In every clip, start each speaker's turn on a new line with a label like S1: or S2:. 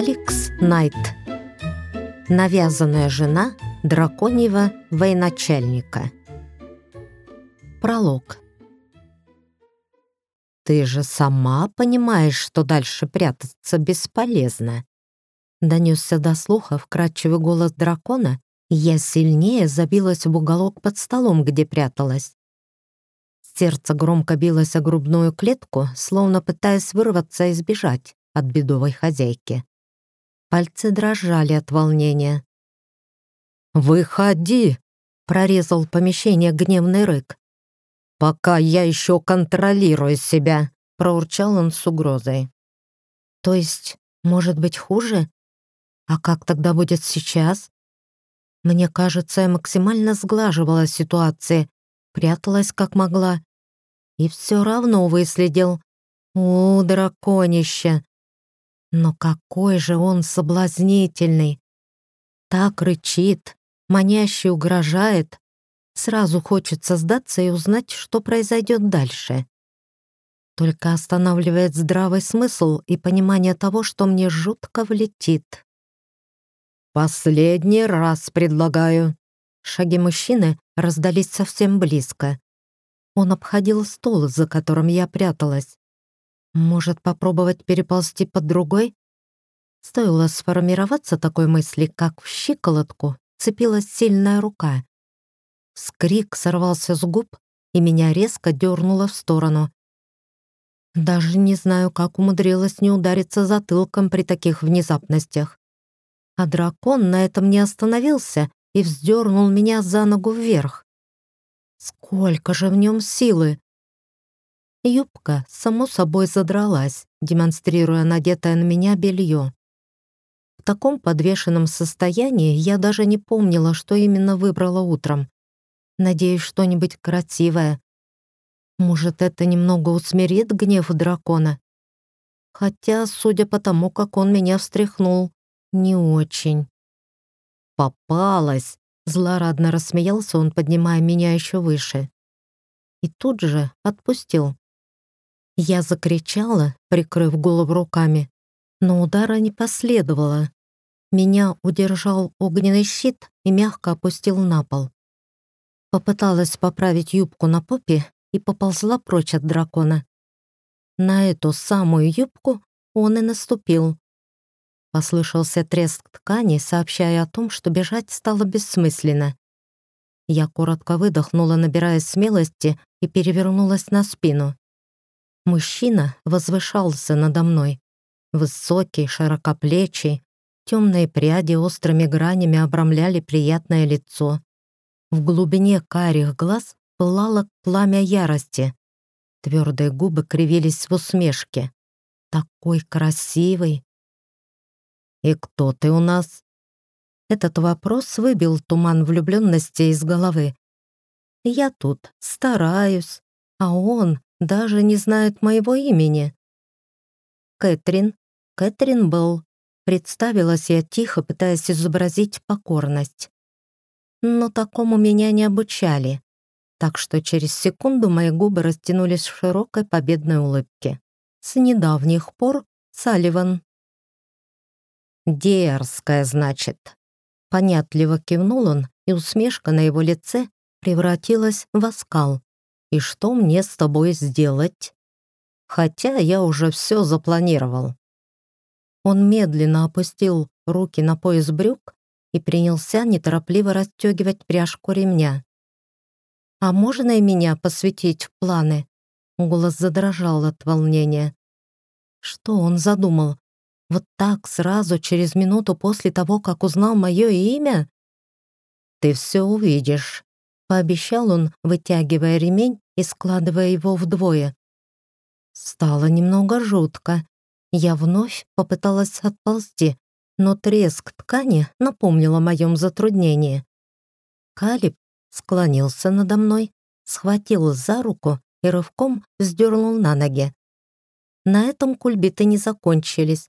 S1: Алекс Найт. Навязанная жена драконьего военачальника. Пролог. Ты же сама понимаешь, что дальше прятаться бесполезно. Донесся до слуха вкрадчивый голос дракона, и я сильнее забилась в уголок под столом, где пряталась. Сердце громко билось о грудную клетку, словно пытаясь вырваться и сбежать от бедовой хозяйки. Пальцы дрожали от волнения. «Выходи!» — прорезал помещение гневный рык. «Пока я еще контролирую себя!» — проурчал он с угрозой. «То есть, может быть, хуже? А как тогда будет сейчас?» Мне кажется, я максимально сглаживала ситуацию, пряталась как могла. И все равно выследил. О, драконище! Но какой же он соблазнительный! Так рычит, маняще угрожает. Сразу хочется сдаться и узнать, что произойдет дальше. Только останавливает здравый смысл и понимание того, что мне жутко влетит. «Последний раз предлагаю». Шаги мужчины раздались совсем близко. Он обходил стол, за которым я пряталась. Может, попробовать переползти под другой? Стоило сформироваться такой мысли, как в щиколотку цепилась сильная рука. Скрик сорвался с губ, и меня резко дернуло в сторону. Даже не знаю, как умудрилась не удариться затылком при таких внезапностях. А дракон на этом не остановился и вздернул меня за ногу вверх. Сколько же в нем силы! Юбка, само собой, задралась, демонстрируя надетое на меня белье. В таком подвешенном состоянии я даже не помнила, что именно выбрала утром. Надеюсь, что-нибудь красивое. Может, это немного усмирит гнев дракона? Хотя, судя по тому, как он меня встряхнул, не очень. «Попалась!» — злорадно рассмеялся он, поднимая меня еще выше. И тут же отпустил я закричала, прикрыв голову руками, но удара не последовало. Меня удержал огненный щит и мягко опустил на пол. Попыталась поправить юбку на попе и поползла прочь от дракона. На эту самую юбку он и наступил. Послышался треск ткани, сообщая о том, что бежать стало бессмысленно. Я коротко выдохнула, набирая смелости, и перевернулась на спину. Мужчина возвышался надо мной. Высокий, широкоплечий, темные пряди острыми гранями обрамляли приятное лицо. В глубине карих глаз пылало пламя ярости. Твердые губы кривились в усмешке. «Такой красивый!» «И кто ты у нас?» Этот вопрос выбил туман влюбленности из головы. «Я тут стараюсь, а он даже не знают моего имени. Кэтрин, Кэтрин Белл, представилась я тихо, пытаясь изобразить покорность. Но такому меня не обучали, так что через секунду мои губы растянулись в широкой победной улыбке. С недавних пор Салливан. «Дерзкая, значит». Понятливо кивнул он, и усмешка на его лице превратилась в оскал и что мне с тобой сделать? Хотя я уже все запланировал». Он медленно опустил руки на пояс брюк и принялся неторопливо расстегивать пряжку ремня. «А можно и меня посвятить в планы?» Голос задрожал от волнения. Что он задумал? Вот так сразу, через минуту после того, как узнал мое имя? «Ты все увидишь», — пообещал он, вытягивая ремень и складывая его вдвое. Стало немного жутко. Я вновь попыталась отползти, но треск ткани напомнил о моем затруднении. Калиб склонился надо мной, схватил за руку и рывком сдернул на ноги. На этом кульбиты не закончились.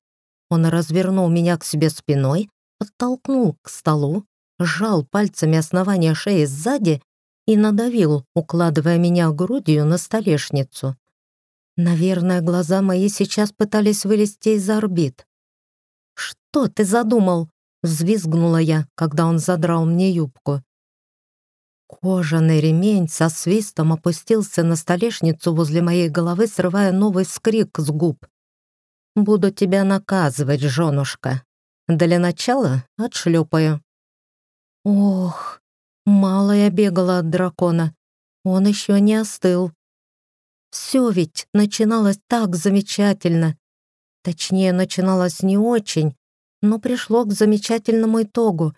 S1: Он развернул меня к себе спиной, подтолкнул к столу, сжал пальцами основания шеи сзади и надавил, укладывая меня грудью на столешницу. Наверное, глаза мои сейчас пытались вылезти из орбит. «Что ты задумал?» — взвизгнула я, когда он задрал мне юбку. Кожаный ремень со свистом опустился на столешницу возле моей головы, срывая новый скрик с губ. «Буду тебя наказывать, женушка. Для начала отшлепаю». «Ох!» Мало я бегала от дракона. Он еще не остыл. Все ведь начиналось так замечательно. Точнее, начиналось не очень, но пришло к замечательному итогу,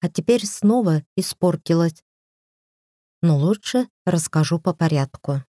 S1: а теперь снова испортилось. Но лучше расскажу по порядку.